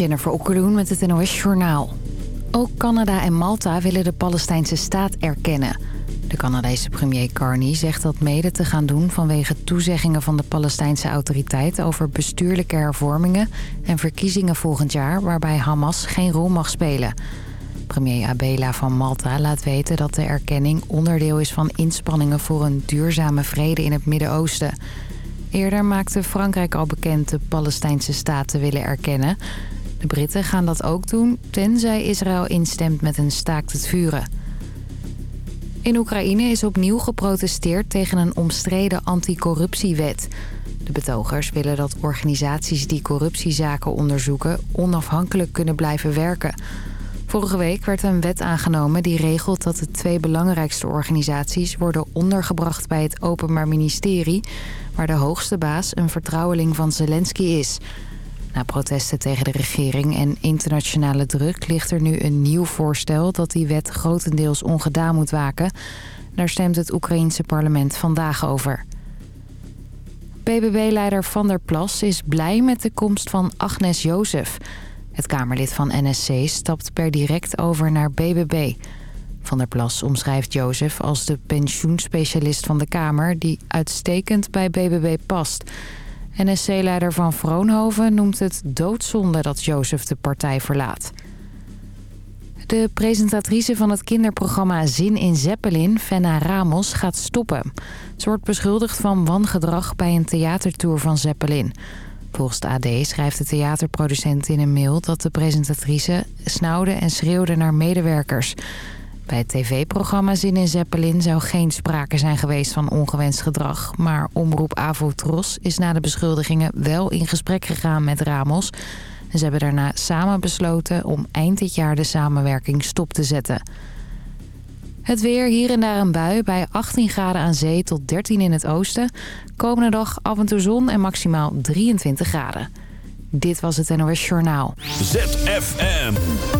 Jennifer Okkeloen met het NOS Journaal. Ook Canada en Malta willen de Palestijnse staat erkennen. De Canadese premier Carney zegt dat mede te gaan doen... vanwege toezeggingen van de Palestijnse autoriteit... over bestuurlijke hervormingen en verkiezingen volgend jaar... waarbij Hamas geen rol mag spelen. Premier Abela van Malta laat weten dat de erkenning onderdeel is van inspanningen... voor een duurzame vrede in het Midden-Oosten... Eerder maakte Frankrijk al bekend de Palestijnse staat te willen erkennen. De Britten gaan dat ook doen, tenzij Israël instemt met een staakt het vuren. In Oekraïne is opnieuw geprotesteerd tegen een omstreden anticorruptiewet. De betogers willen dat organisaties die corruptiezaken onderzoeken... onafhankelijk kunnen blijven werken... Vorige week werd een wet aangenomen die regelt dat de twee belangrijkste organisaties worden ondergebracht bij het Openbaar Ministerie, waar de hoogste baas een vertrouweling van Zelensky is. Na protesten tegen de regering en internationale druk ligt er nu een nieuw voorstel dat die wet grotendeels ongedaan moet waken. Daar stemt het Oekraïense parlement vandaag over. BBB-leider Van der Plas is blij met de komst van Agnes Jozef. Het Kamerlid van NSC stapt per direct over naar BBB. Van der Plas omschrijft Jozef als de pensioenspecialist van de Kamer... die uitstekend bij BBB past. NSC-leider van Vroonhoven noemt het doodzonde dat Jozef de partij verlaat. De presentatrice van het kinderprogramma Zin in Zeppelin, Fenna Ramos, gaat stoppen. Ze wordt beschuldigd van wangedrag bij een theatertour van Zeppelin... Volgens de AD schrijft de theaterproducent in een mail dat de presentatrice snauwde en schreeuwde naar medewerkers. Bij het tv-programma Zin in Zeppelin zou geen sprake zijn geweest van ongewenst gedrag. Maar Omroep Avotros is na de beschuldigingen wel in gesprek gegaan met Ramos. Ze hebben daarna samen besloten om eind dit jaar de samenwerking stop te zetten. Het weer, hier en daar een bui bij 18 graden aan zee tot 13 in het oosten. Komende dag af en toe zon en maximaal 23 graden. Dit was het NOS Journaal. ZFM.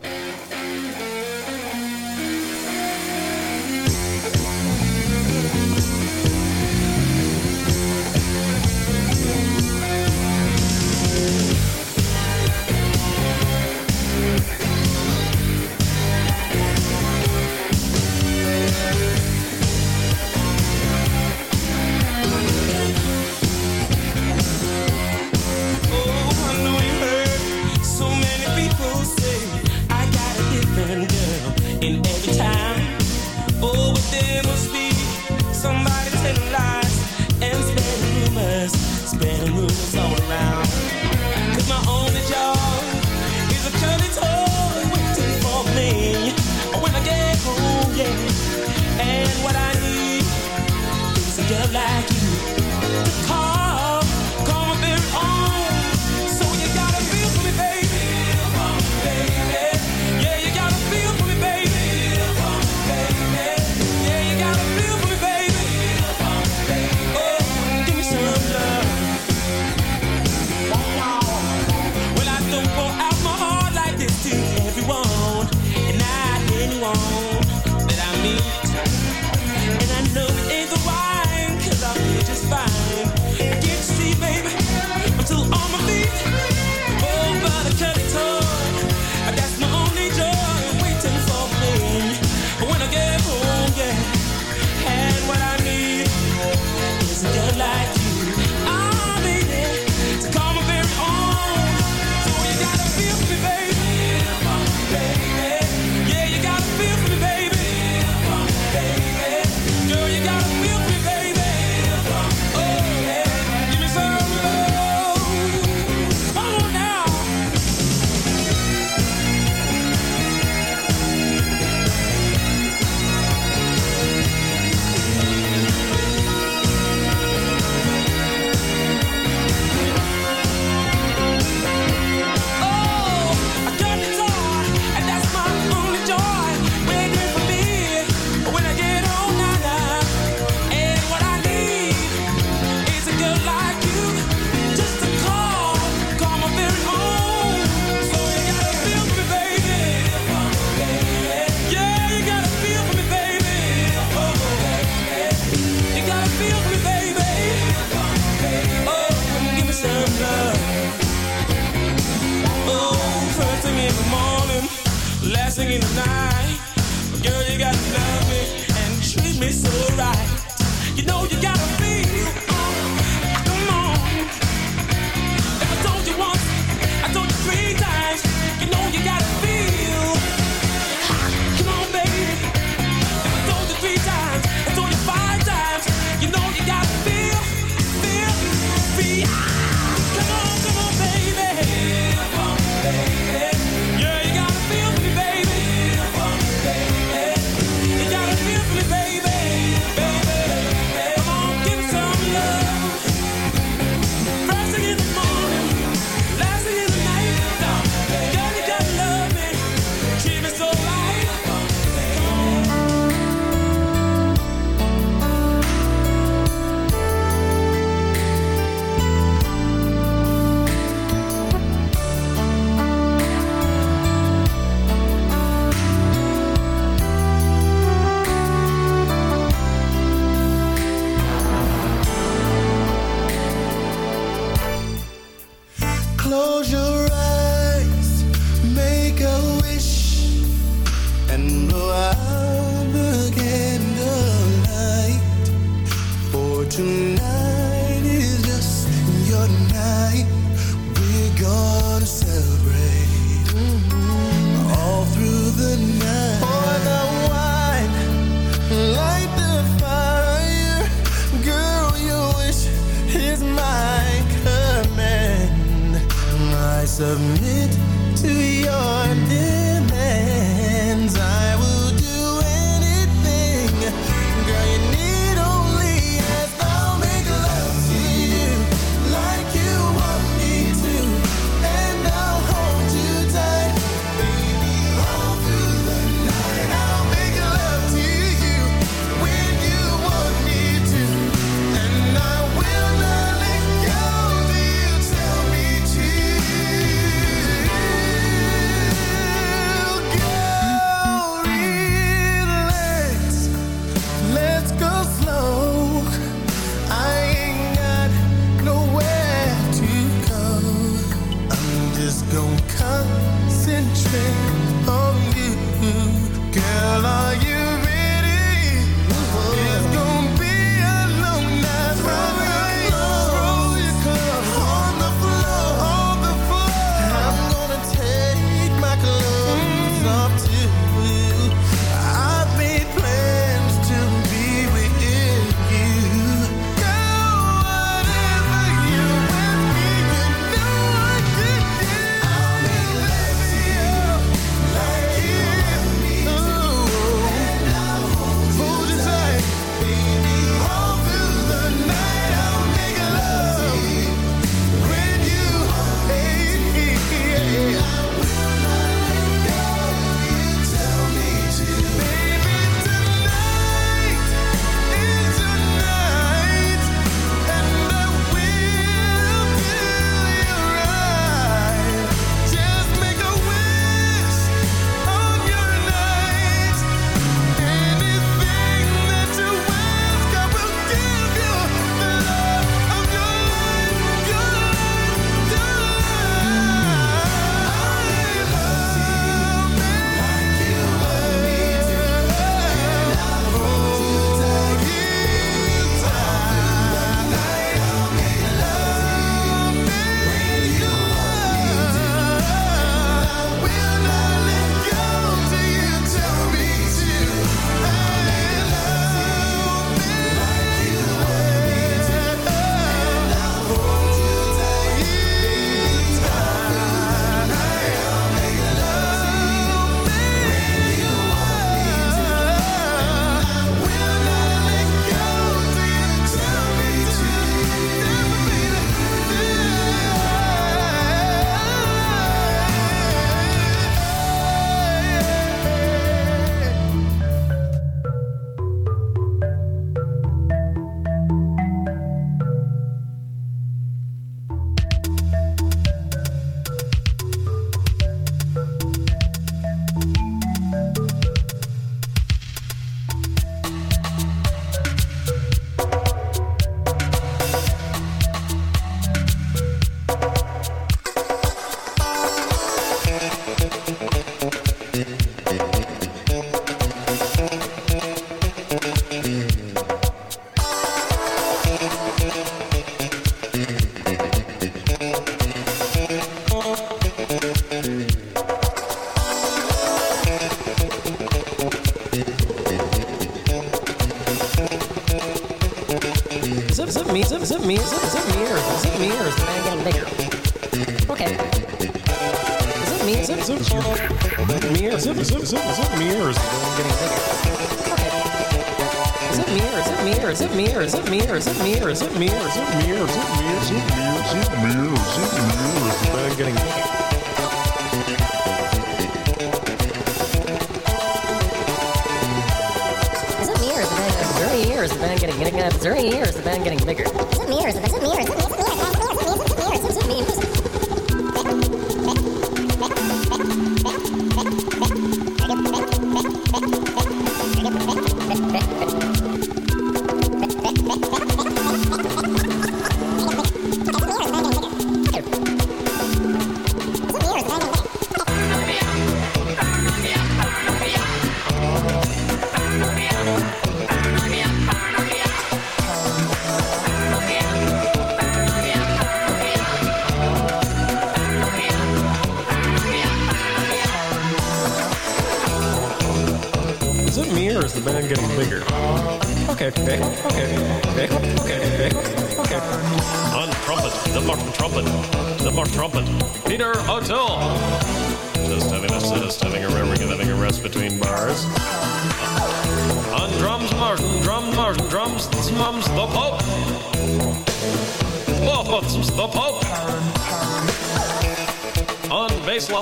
don't concentrate on you. Girl, are you?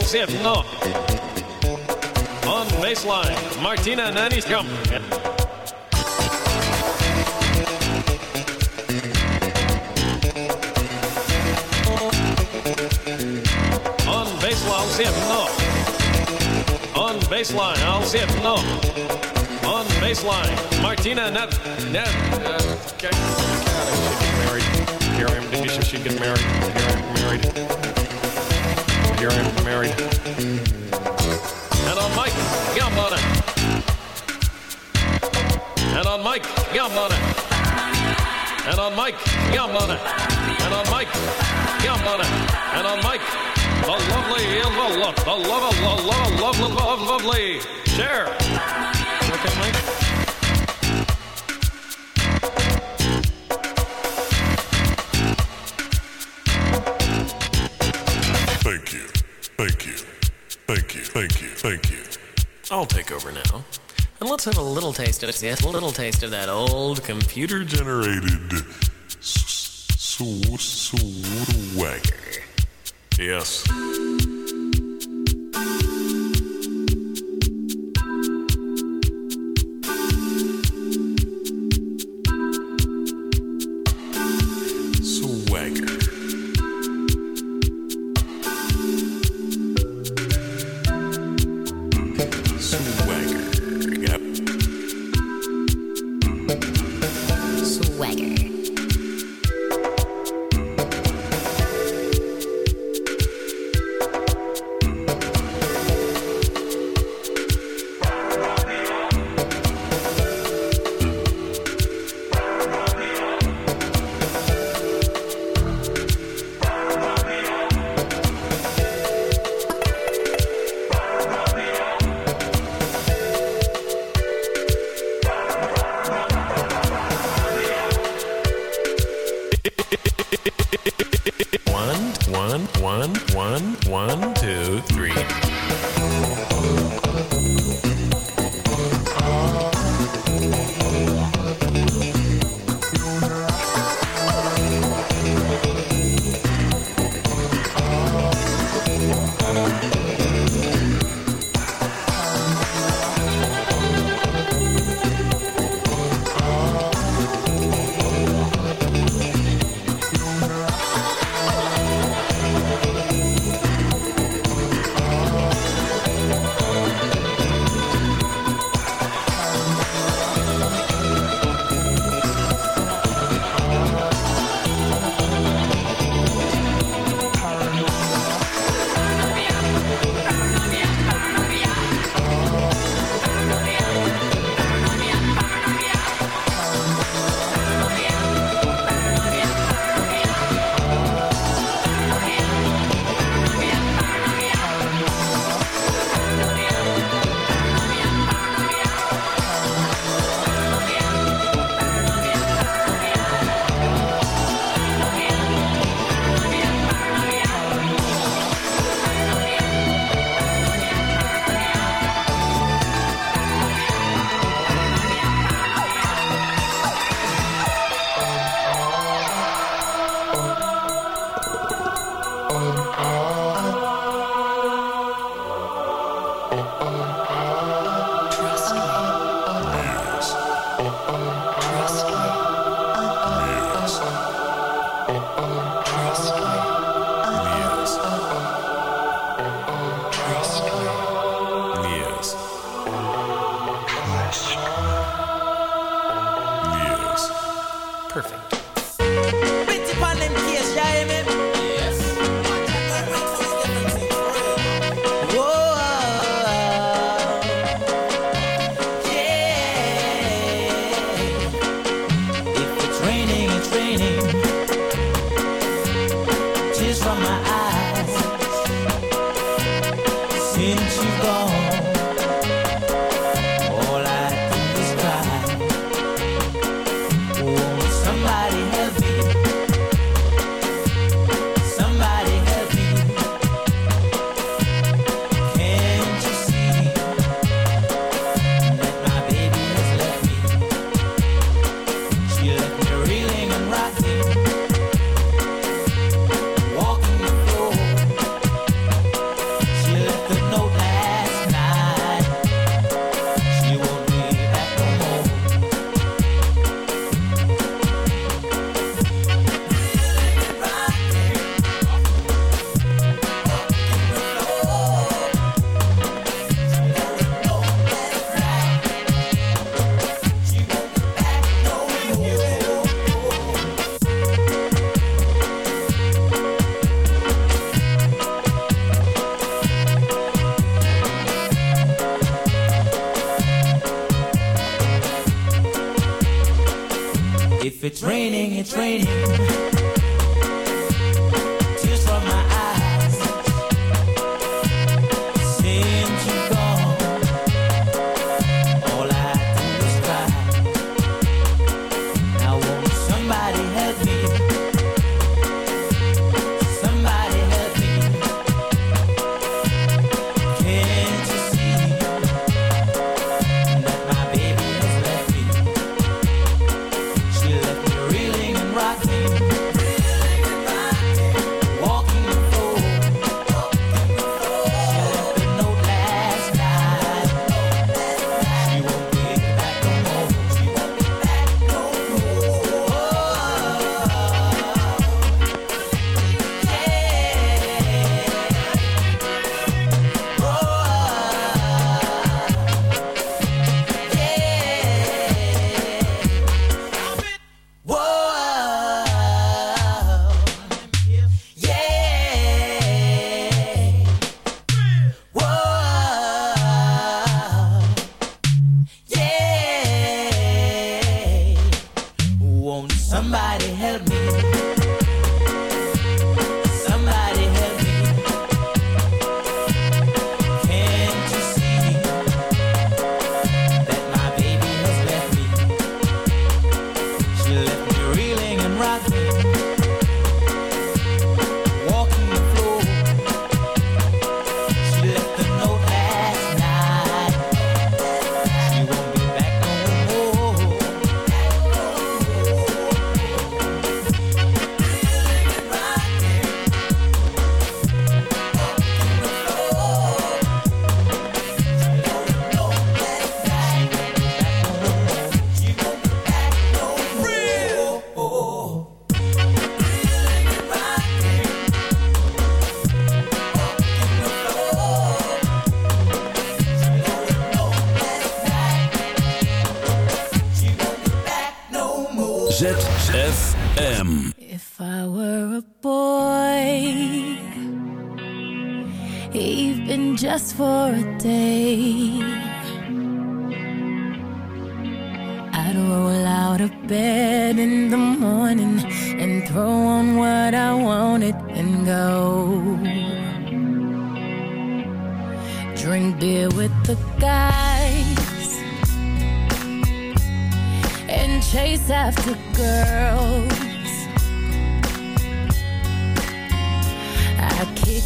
Sif, no. On baseline, Martina Nani's coming. On baseline, Sif, no. On baseline, no. On baseline, Martina Nev. Uh, okay. I get married. Here I am. She should get married. Here I am married hear him from Mary. And on Mike Gambana. And on Mike Gambana. And on Mike Gambana. And on Mike Gambana. And on Mike, the lovely, the love, the love, the love, love, love, lovely. Share. Okay, Mike. Thank you. Thank you. Thank you. Thank you. I'll take over now. And let's have a little taste of this, little taste of that old computer generated s- s- s- Yes.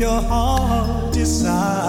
Your heart decide?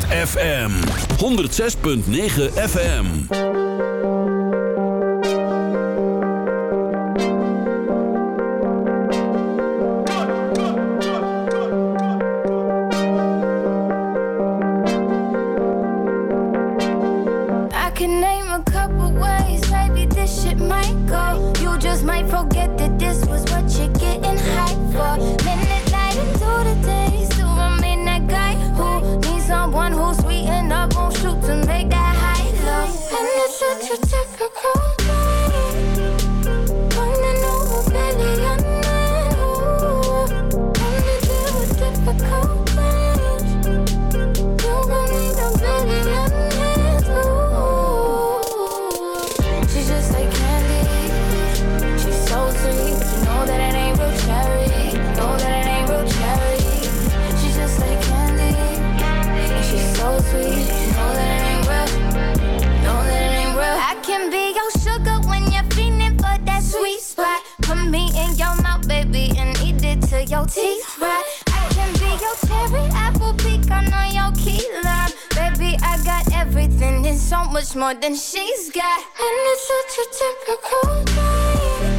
FM 106.9 FM. teeth right. I can be your cherry apple pecan on your key lime. Baby, I got everything and so much more than she's got. And it's such a typical night.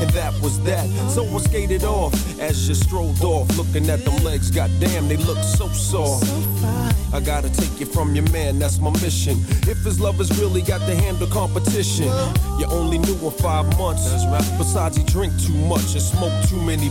And that was that. So I skated off as you strolled off, looking at them legs. Goddamn, they look so soft. I gotta take you from your man, that's my mission. If his love has really got to handle competition, you only knew him five months. Besides, he drink too much and smoke too many.